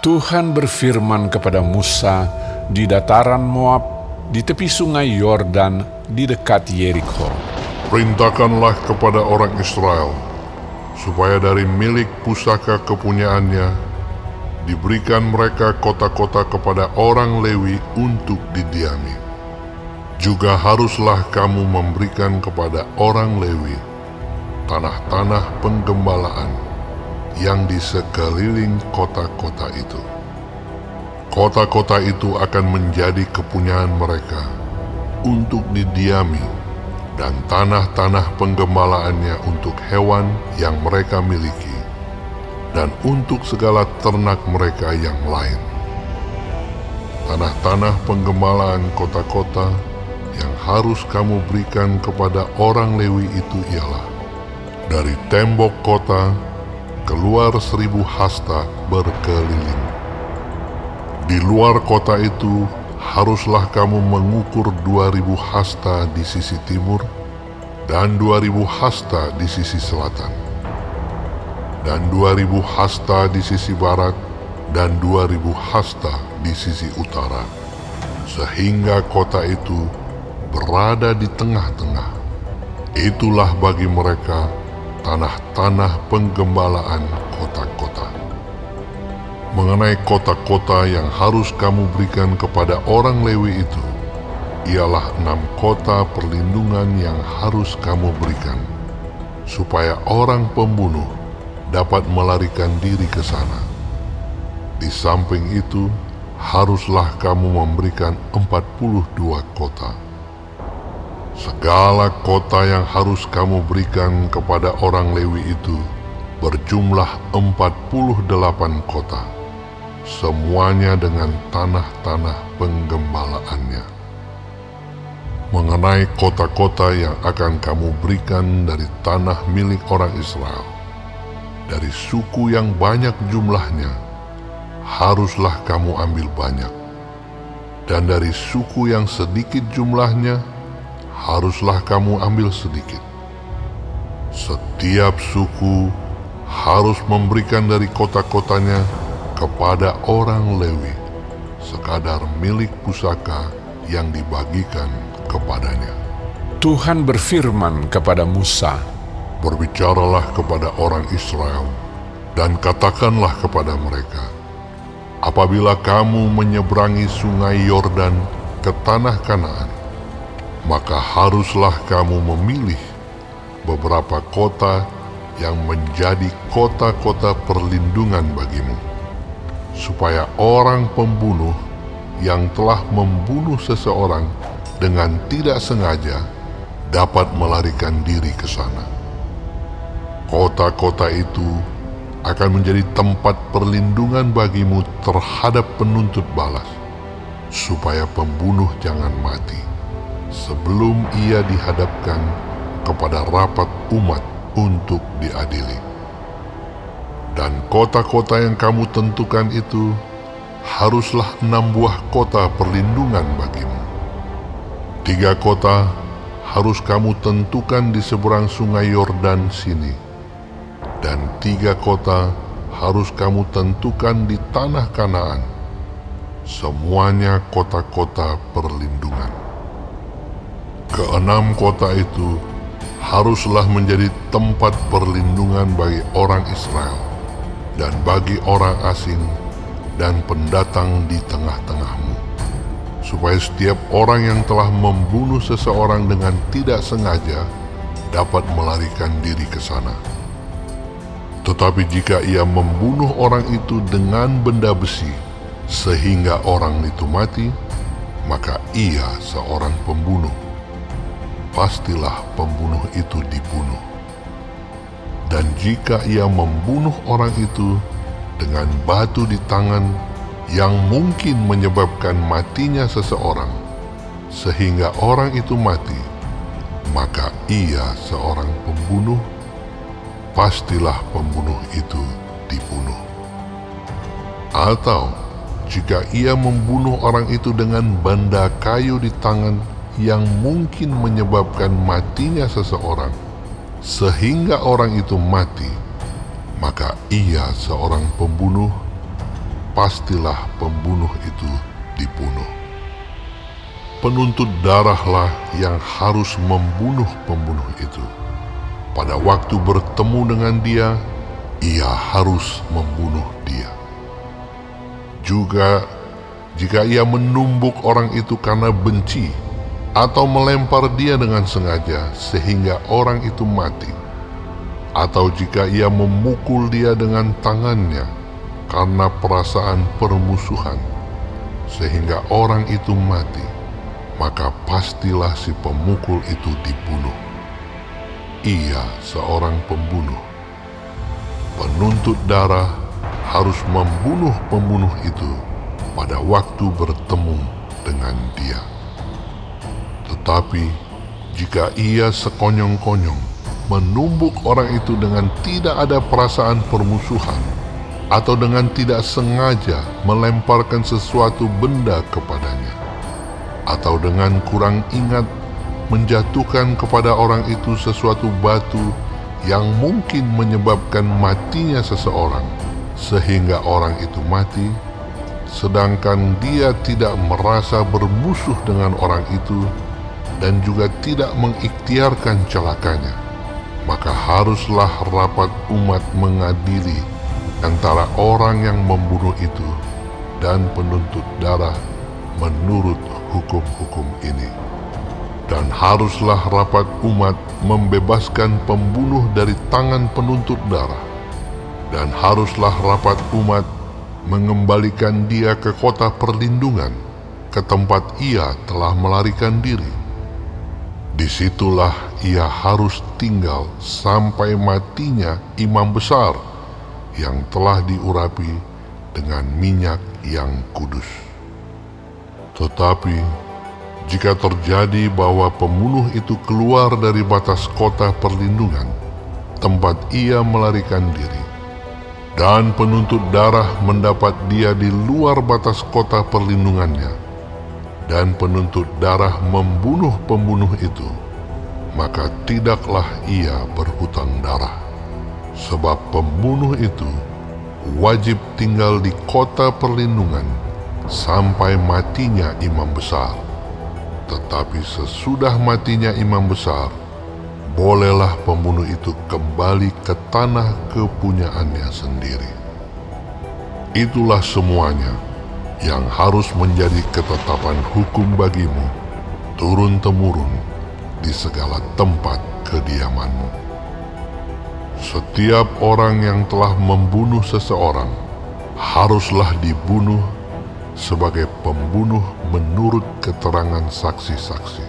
Tuhan berfirman kepada Musa di dataran Moab, di tepi sungai Yordan, di dekat Yeriko. Perintahkanlah kepada orang Israel, supaya dari milik pusaka kepunyaannya, diberikan mereka kota-kota kepada orang Lewi untuk didiami. Juga haruslah kamu memberikan kepada orang Lewi tanah-tanah penggembalaan yang di sekeliling kota-kota itu. Kota-kota itu akan menjadi kepunyaan mereka untuk didiami dan tanah-tanah penggembalaannya untuk hewan yang mereka miliki dan untuk segala ternak mereka yang lain. Tanah-tanah penggembalaan kota-kota yang harus kamu berikan kepada orang Lewi itu ialah dari tembok kota keluar seribu hasta berkeliling. Di luar kota itu haruslah kamu mengukur dua ribu hasta di sisi timur dan dua ribu hasta di sisi selatan dan dua ribu hasta di sisi barat dan dua ribu hasta di sisi utara sehingga kota itu berada di tengah-tengah itulah bagi mereka tanah-tanah penggembalaan kota-kota. Mengenai kota-kota yang harus kamu berikan kepada orang Lewi itu, ialah enam kota perlindungan yang harus kamu berikan, supaya orang pembunuh dapat melarikan diri ke sana. Di samping itu, haruslah kamu memberikan 42 kota Segala kota yang harus kamu berikan kepada orang Lewi itu berjumlah 48 kota, semuanya dengan tanah-tanah penggembalaannya. Mengenai kota-kota yang akan kamu berikan dari tanah milik orang Israel, dari suku yang banyak jumlahnya, haruslah kamu ambil banyak. Dan dari suku yang sedikit jumlahnya, haruslah kamu ambil sedikit. Setiap suku harus memberikan dari kota-kotanya kepada orang Lewi sekadar milik pusaka yang dibagikan kepadanya. Tuhan berfirman kepada Musa, Berbicaralah kepada orang Israel dan katakanlah kepada mereka, Apabila kamu menyeberangi sungai Yordan ke tanah Kanaan, maka haruslah kamu memilih beberapa kota yang menjadi kota-kota perlindungan bagimu, supaya orang pembunuh yang telah membunuh seseorang dengan tidak sengaja dapat melarikan diri ke sana. Kota-kota itu akan menjadi tempat perlindungan bagimu terhadap penuntut balas, supaya pembunuh jangan mati sebelum ia dihadapkan kepada rapat umat untuk diadili. Dan kota-kota yang kamu tentukan itu haruslah enam buah kota perlindungan bagimu. Tiga kota harus kamu tentukan di seberang sungai Yordan sini. Dan tiga kota harus kamu tentukan di tanah Kanaan. Semuanya kota-kota perlindungan. Keenam kota itu haruslah menjadi tempat perlindungan bagi orang Israel dan bagi orang asing dan pendatang di tengah-tengahmu, supaya setiap orang yang telah membunuh seseorang dengan tidak sengaja dapat melarikan diri ke sana. Tetapi jika ia membunuh orang itu dengan benda besi sehingga orang itu mati, maka ia seorang pembunuh pastilah pembunuh itu dibunuh. Dan jika ia membunuh orang itu dengan batu di tangan yang mungkin menyebabkan matinya seseorang, sehingga orang itu mati, maka ia seorang pembunuh, pastilah pembunuh itu dibunuh. Atau jika ia membunuh orang itu dengan benda kayu di tangan yang mungkin menyebabkan matinya seseorang, sehingga orang itu mati, maka ia seorang pembunuh, pastilah pembunuh itu dibunuh. Penuntut darahlah yang harus membunuh pembunuh itu. Pada waktu bertemu dengan dia, ia harus membunuh dia. Juga jika ia menumbuk orang itu karena benci atau melempar dia dengan sengaja sehingga orang itu mati, atau jika ia memukul dia dengan tangannya karena perasaan permusuhan sehingga orang itu mati, maka pastilah si pemukul itu dibunuh. Ia seorang pembunuh. Penuntut darah harus membunuh pembunuh itu pada waktu bertemu dengan dia. Tetapi jika ia sekonyong-konyong menumbuk orang itu dengan tidak ada perasaan permusuhan atau dengan tidak sengaja melemparkan sesuatu benda kepadanya atau dengan kurang ingat menjatuhkan kepada orang itu sesuatu batu yang mungkin menyebabkan matinya seseorang sehingga orang itu mati sedangkan dia tidak merasa bermusuh dengan orang itu dan juga tidak mengikhtiarkan celakanya maka haruslah rapat umat mengadili antara orang yang membunuh itu dan penuntut darah menurut hukum-hukum ini. Dan haruslah rapat umat membebaskan pembunuh dari tangan penuntut darah. Dan haruslah rapat umat mengembalikan dia ke kota perlindungan, ke tempat ia telah melarikan diri Di situlah ia harus tinggal sampai matinya imam besar yang telah diurapi dengan minyak yang kudus. Tetapi jika terjadi bahwa pembunuh itu keluar dari batas kota perlindungan, tempat ia melarikan diri, dan penuntut darah mendapat dia di luar batas kota perlindungannya, dan penuntut darah membunuh pembunuh itu, maka tidaklah ia berhutang darah. Sebab pembunuh itu wajib tinggal di kota perlindungan sampai matinya imam besar. Tetapi sesudah matinya imam besar, bolehlah pembunuh itu kembali ke tanah kepunyaannya sendiri. Itulah semuanya yang harus menjadi ketetapan hukum bagimu turun-temurun di segala tempat kediamanmu. Setiap orang yang telah membunuh seseorang haruslah dibunuh sebagai pembunuh menurut keterangan saksi-saksi.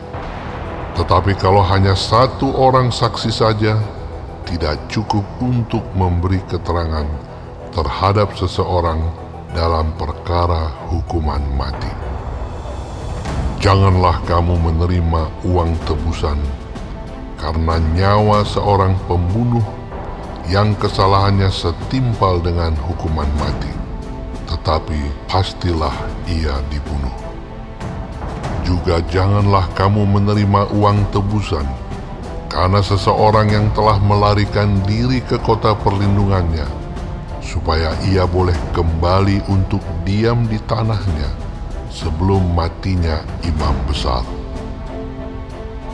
Tetapi kalau hanya satu orang saksi saja, tidak cukup untuk memberi keterangan terhadap seseorang dalam perkara hukuman mati. Janganlah kamu menerima uang tebusan karena nyawa seorang pembunuh yang kesalahannya setimpal dengan hukuman mati, tetapi pastilah ia dibunuh. Juga janganlah kamu menerima uang tebusan karena seseorang yang telah melarikan diri ke kota perlindungannya supaya ia boleh kembali untuk diam di tanahnya sebelum matinya imam besar.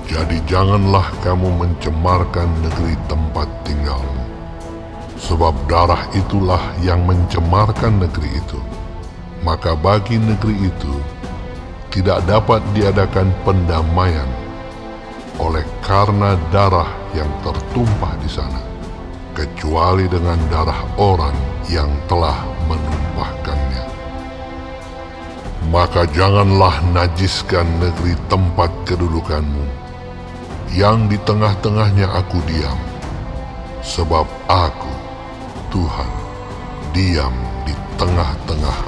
Jadi janganlah kamu mencemarkan negeri tempat tinggalmu, sebab darah itulah yang mencemarkan negeri itu. Maka bagi negeri itu tidak dapat diadakan pendamaian oleh karena darah yang tertumpah di sana kecuali dengan darah orang yang telah menumpahkannya. Maka janganlah najiskan negeri tempat kedudukanmu, yang di tengah-tengahnya aku diam, sebab aku, Tuhan, diam di tengah-tengah